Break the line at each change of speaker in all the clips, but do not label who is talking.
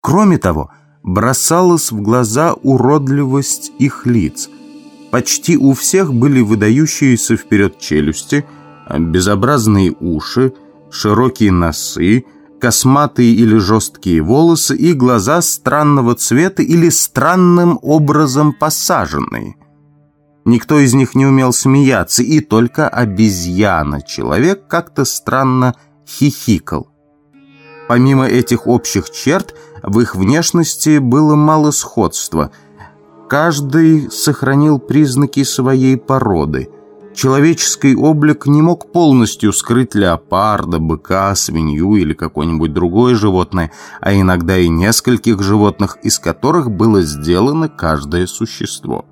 Кроме того, бросалась в глаза уродливость их лиц. Почти у всех были выдающиеся вперед челюсти, безобразные уши, широкие носы, косматые или жесткие волосы и глаза странного цвета или странным образом посаженные. Никто из них не умел смеяться, и только обезьяна-человек как-то странно хихикал. Помимо этих общих черт, в их внешности было мало сходства. Каждый сохранил признаки своей породы. Человеческий облик не мог полностью скрыть леопарда, быка, свинью или какое-нибудь другое животное, а иногда и нескольких животных, из которых было сделано каждое существо.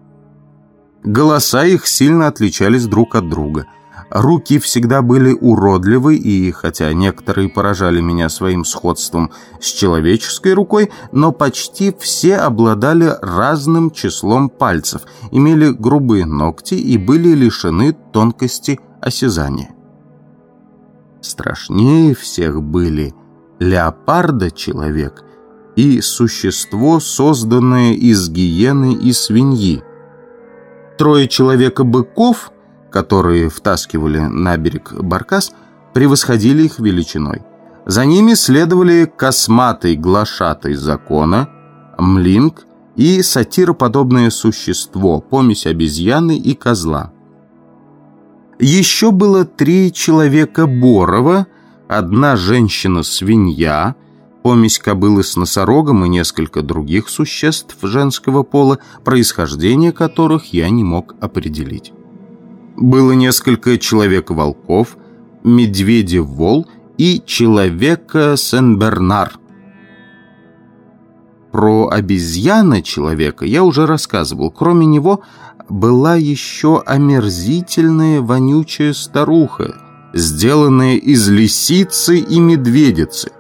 Голоса их сильно отличались друг от друга – Руки всегда были уродливы, и хотя некоторые поражали меня своим сходством с человеческой рукой, но почти все обладали разным числом пальцев, имели грубые ногти и были лишены тонкости осязания. Страшнее всех были леопарда-человек и существо, созданное из гиены и свиньи. Трое человека-быков – которые втаскивали на берег баркас, превосходили их величиной. За ними следовали косматый глашатый закона, млинг и сатироподобное существо, помесь обезьяны и козла. Еще было три человека Борова, одна женщина-свинья, помесь кобылы с носорогом и несколько других существ женского пола, происхождение которых я не мог определить. Было несколько человек-волков, медведя-вол и человека-Сен-Бернар. Про обезьяна-человека я уже рассказывал. Кроме него была еще омерзительная вонючая старуха, сделанная из лисицы и медведицы.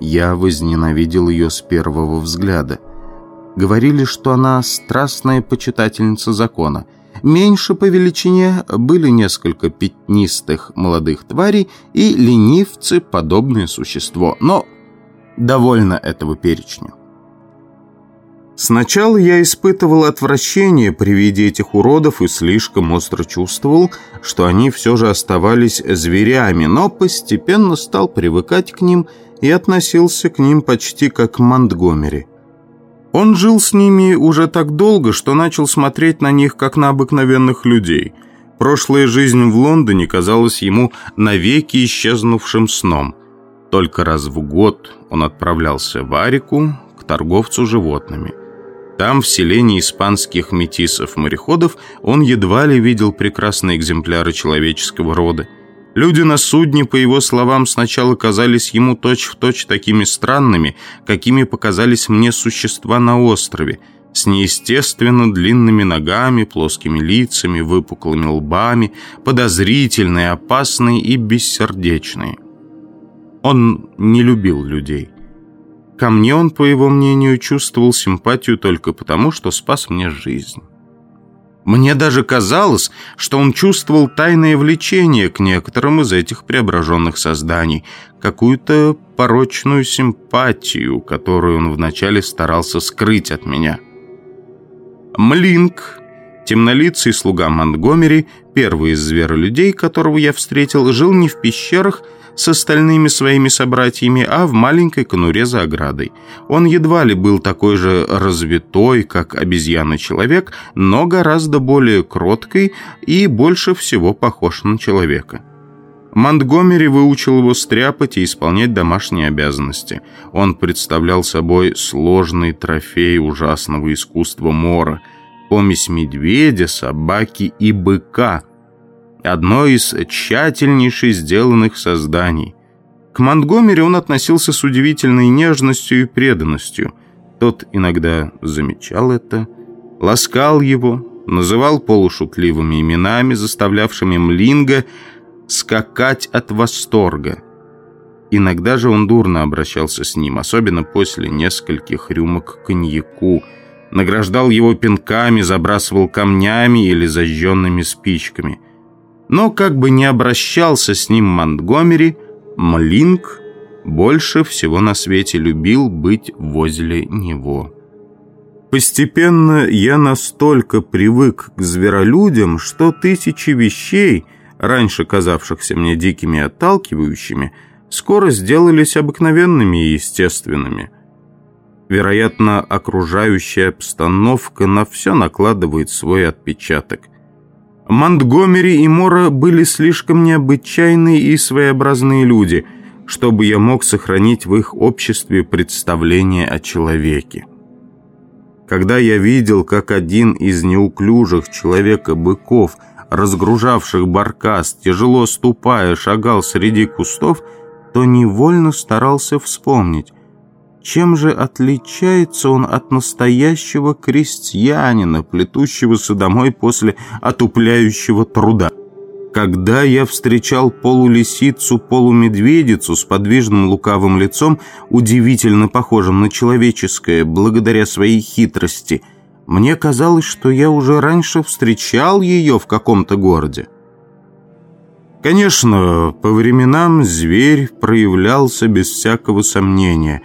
Я возненавидел ее с первого взгляда. Говорили, что она страстная почитательница закона – Меньше по величине были несколько пятнистых молодых тварей и ленивцы подобное существо, но довольно этого перечня. Сначала я испытывал отвращение при виде этих уродов и слишком остро чувствовал, что они все же оставались зверями, но постепенно стал привыкать к ним и относился к ним почти как к Монтгомери – он жил с ними уже так долго, что начал смотреть на них, как на обыкновенных людей. Прошлая жизнь в Лондоне казалась ему навеки исчезнувшим сном. Только раз в год он отправлялся в Арику к торговцу животными. Там, в селении испанских метисов-мореходов, он едва ли видел прекрасные экземпляры человеческого рода. Люди на судне, по его словам, сначала казались ему точь-в-точь точь такими странными, какими показались мне существа на острове, с неестественно длинными ногами, плоскими лицами, выпуклыми лбами, подозрительные, опасные и бессердечные. Он не любил людей. Ко мне он, по его мнению, чувствовал симпатию только потому, что спас мне жизнь. Мне даже казалось, что он чувствовал тайное влечение к некоторым из этих преображенных созданий, какую-то порочную симпатию, которую он вначале старался скрыть от меня. Млинк, темнолицый слуга Монтгомери, первый из зверолюдей, которого я встретил, жил не в пещерах, с остальными своими собратьями, а в маленькой конуре за оградой. Он едва ли был такой же развитой, как обезьяна-человек, но гораздо более кроткой и больше всего похож на человека. Монтгомери выучил его стряпать и исполнять домашние обязанности. Он представлял собой сложный трофей ужасного искусства Мора, помесь медведя, собаки и быка – одно из тщательнейших сделанных созданий. К Монтгомери он относился с удивительной нежностью и преданностью. Тот иногда замечал это, ласкал его, называл полушутливыми именами, заставлявшими Млинга скакать от восторга. Иногда же он дурно обращался с ним, особенно после нескольких рюмок коньяку, награждал его пинками, забрасывал камнями или зажженными спичками – но как бы не обращался с ним Монтгомери, Млинк больше всего на свете любил быть возле него. Постепенно я настолько привык к зверолюдям, что тысячи вещей, раньше казавшихся мне дикими и отталкивающими, скоро сделались обыкновенными и естественными. Вероятно, окружающая обстановка на все накладывает свой отпечаток. Монтгомери и Мора были слишком необычайные и своеобразные люди, чтобы я мог сохранить в их обществе представление о человеке. Когда я видел, как один из неуклюжих человека-быков, разгружавших баркас, тяжело ступая, шагал среди кустов, то невольно старался вспомнить, чем же отличается он от настоящего крестьянина, плетущегося домой после отупляющего труда? Когда я встречал полулисицу, полумедведицу с подвижным лукавым лицом, удивительно похожим на человеческое, благодаря своей хитрости, мне казалось, что я уже раньше встречал ее в каком-то городе. Конечно, по временам зверь проявлялся без всякого сомнения.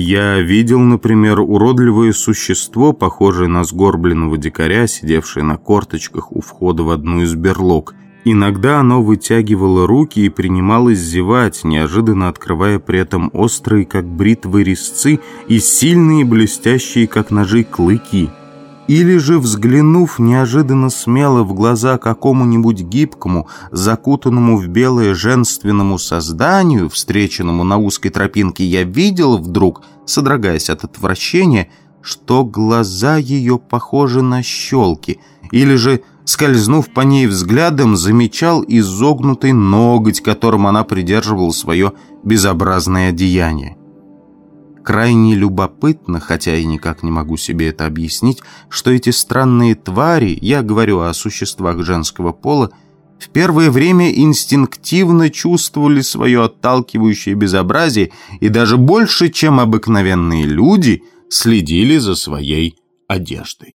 Я видел, например, уродливое существо, похожее на сгорбленного дикаря, сидевшее на корточках у входа в одну из берлог. Иногда оно вытягивало руки и принималось зевать, неожиданно открывая при этом острые, как бритвы, резцы и сильные, блестящие, как ножи, клыки. Или же, взглянув неожиданно смело в глаза какому-нибудь гибкому, закутанному в белое женственному созданию, встреченному на узкой тропинке, я видел вдруг, содрогаясь от отвращения, что глаза ее похожи на щелки, или же скользнув по ней взглядом, замечал изогнутый ноготь, которым она придерживала свое безобразное одеяние. Крайне любопытно, хотя и никак не могу себе это объяснить, что эти странные твари, я говорю о существах женского пола, в первое время инстинктивно чувствовали свое отталкивающее безобразие и даже больше, чем обыкновенные люди, следили за своей одеждой.